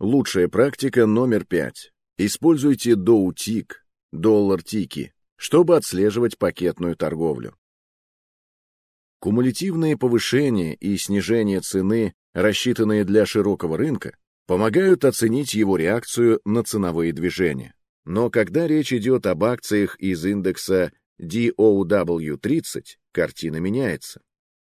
Лучшая практика номер пять. Используйте доутик, доллар-тики, чтобы отслеживать пакетную торговлю. Кумулятивные повышения и снижение цены, рассчитанные для широкого рынка, помогают оценить его реакцию на ценовые движения. Но когда речь идет об акциях из индекса DOW30, картина меняется.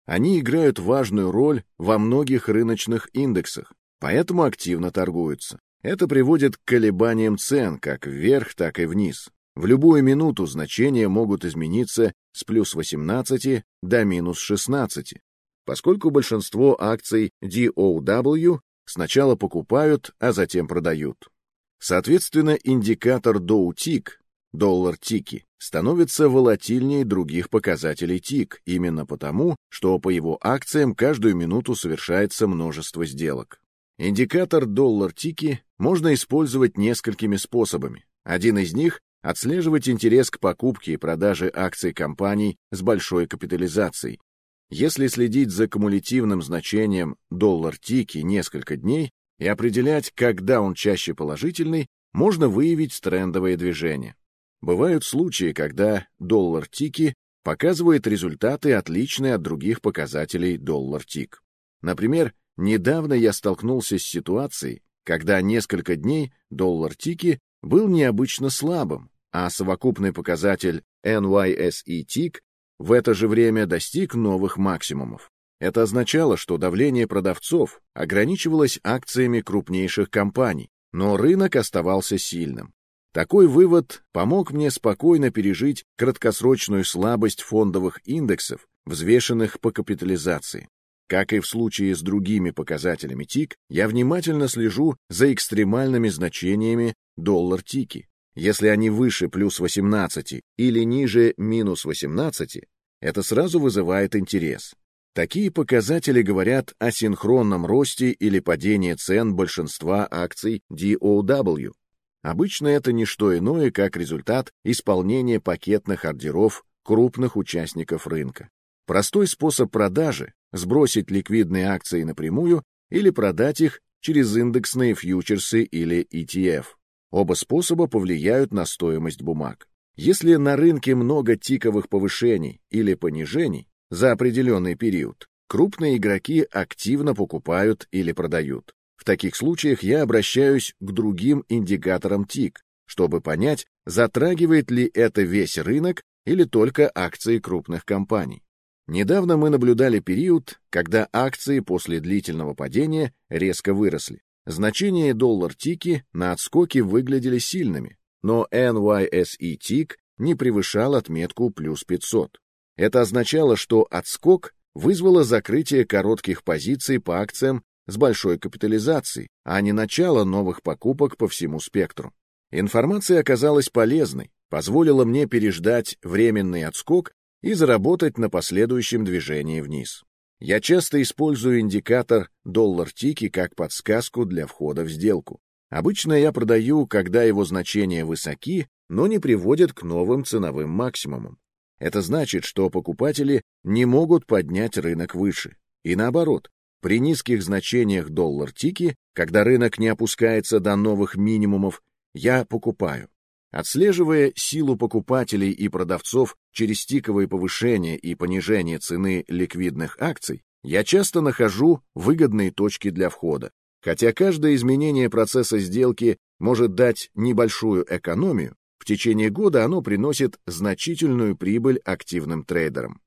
Они играют важную роль во многих рыночных индексах, поэтому активно торгуются. Это приводит к колебаниям цен как вверх, так и вниз. В любую минуту значения могут измениться с плюс 18 до минус 16, поскольку большинство акций DOW сначала покупают, а затем продают. Соответственно, индикатор Dow-Tick, доллар-тики, становится волатильнее других показателей ТИК именно потому, что по его акциям каждую минуту совершается множество сделок. Индикатор доллар-тики можно использовать несколькими способами. Один из них — отслеживать интерес к покупке и продаже акций компаний с большой капитализацией. Если следить за кумулятивным значением доллар-тики несколько дней и определять, когда он чаще положительный, можно выявить трендовое движение. Бывают случаи, когда доллар-тики показывает результаты, отличные от других показателей доллар-тик. Например, недавно я столкнулся с ситуацией, когда несколько дней доллар-тики был необычно слабым, а совокупный показатель NYSE-TIC в это же время достиг новых максимумов. Это означало, что давление продавцов ограничивалось акциями крупнейших компаний, но рынок оставался сильным. Такой вывод помог мне спокойно пережить краткосрочную слабость фондовых индексов, взвешенных по капитализации. Как и в случае с другими показателями ТИК, я внимательно слежу за экстремальными значениями доллар-тики. Если они выше плюс 18 или ниже минус 18, это сразу вызывает интерес. Такие показатели говорят о синхронном росте или падении цен большинства акций DOW, Обычно это не что иное, как результат исполнения пакетных ордеров крупных участников рынка. Простой способ продажи — сбросить ликвидные акции напрямую или продать их через индексные фьючерсы или ETF. Оба способа повлияют на стоимость бумаг. Если на рынке много тиковых повышений или понижений за определенный период, крупные игроки активно покупают или продают. В таких случаях я обращаюсь к другим индикаторам ТИК, чтобы понять, затрагивает ли это весь рынок или только акции крупных компаний. Недавно мы наблюдали период, когда акции после длительного падения резко выросли. Значения доллар-тики на отскоке выглядели сильными, но NYSE тик не превышал отметку плюс 500. Это означало, что отскок вызвало закрытие коротких позиций по акциям с большой капитализацией, а не начало новых покупок по всему спектру. Информация оказалась полезной, позволила мне переждать временный отскок и заработать на последующем движении вниз. Я часто использую индикатор доллар-тики как подсказку для входа в сделку. Обычно я продаю, когда его значения высоки, но не приводят к новым ценовым максимумам. Это значит, что покупатели не могут поднять рынок выше. И наоборот, при низких значениях доллар-тики, когда рынок не опускается до новых минимумов, я покупаю. Отслеживая силу покупателей и продавцов через тиковые повышения и понижение цены ликвидных акций, я часто нахожу выгодные точки для входа. Хотя каждое изменение процесса сделки может дать небольшую экономию, в течение года оно приносит значительную прибыль активным трейдерам.